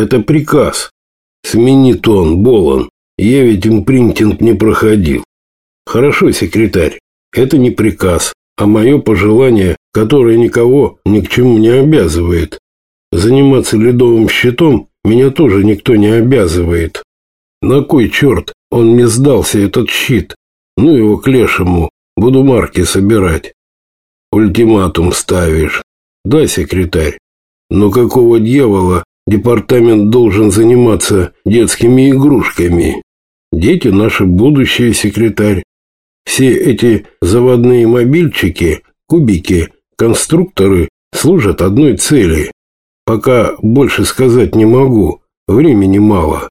Это приказ. Смени тон, Болон. Я ведь импринтинг не проходил. Хорошо, секретарь. Это не приказ, а мое пожелание, которое никого ни к чему не обязывает. Заниматься ледовым щитом меня тоже никто не обязывает. На кой черт он мне сдался, этот щит? Ну его к лешему, буду марки собирать. Ультиматум ставишь. Да, секретарь. Но какого дьявола департамент должен заниматься детскими игрушками? Дети – наше будущее, секретарь. Все эти заводные мобильчики, кубики, конструкторы служат одной цели. Пока больше сказать не могу, времени мало.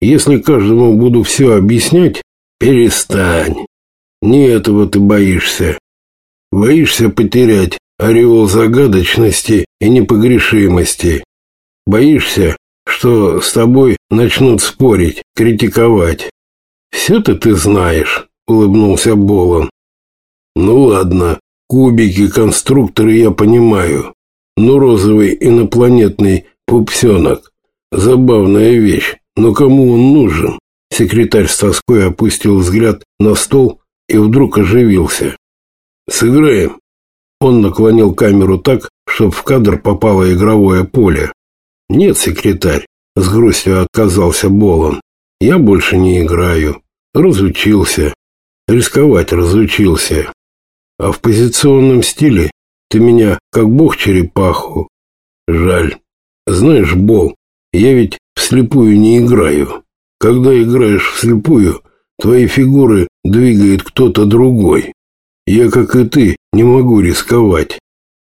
Если каждому буду все объяснять, перестань. Не этого ты боишься. Боишься потерять ореол загадочности и непогрешимости. Боишься, что с тобой начнут спорить, критиковать. Все-то ты знаешь, улыбнулся Болон. Ну ладно, кубики, конструкторы я понимаю. Но розовый инопланетный пупсенок – забавная вещь. Но кому он нужен? Секретарь с тоской опустил взгляд на стол и вдруг оживился. Сыграем. Он наклонил камеру так, чтобы в кадр попало игровое поле. Нет, секретарь, с грустью отказался Болон. Я больше не играю. Разучился. Рисковать разучился. А в позиционном стиле ты меня как бог черепаху. Жаль. Знаешь, Бол, я ведь вслепую не играю. Когда играешь вслепую, твои фигуры двигает кто-то другой. Я, как и ты, не могу рисковать.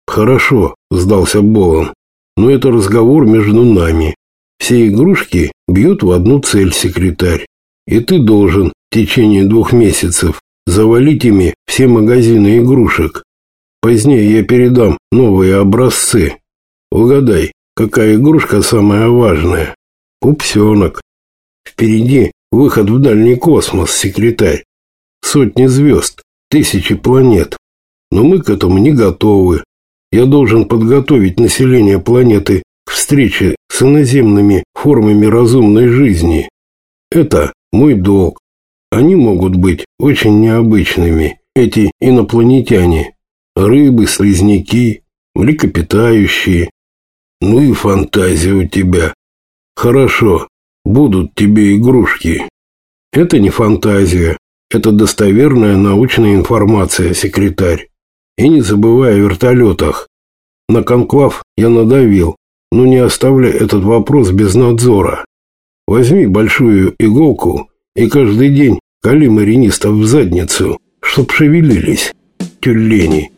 Хорошо, сдался Болон. Но это разговор между нами. Все игрушки бьют в одну цель, секретарь. И ты должен в течение двух месяцев завалить ими все магазины игрушек. Позднее я передам новые образцы. Угадай, какая игрушка самая важная? Пупсенок. Впереди выход в дальний космос, секретарь. Сотни звезд, тысячи планет. Но мы к этому не готовы. Я должен подготовить население планеты к встрече с иноземными формами разумной жизни. Это мой долг. Они могут быть очень необычными, эти инопланетяне. Рыбы, слизняки, млекопитающие. Ну и фантазия у тебя. Хорошо, будут тебе игрушки. Это не фантазия, это достоверная научная информация, секретарь. И не забывай о вертолетах. На конклав я надавил, но не оставляй этот вопрос без надзора. Возьми большую иголку и каждый день кали маринистов в задницу, чтоб шевелились, тюлени.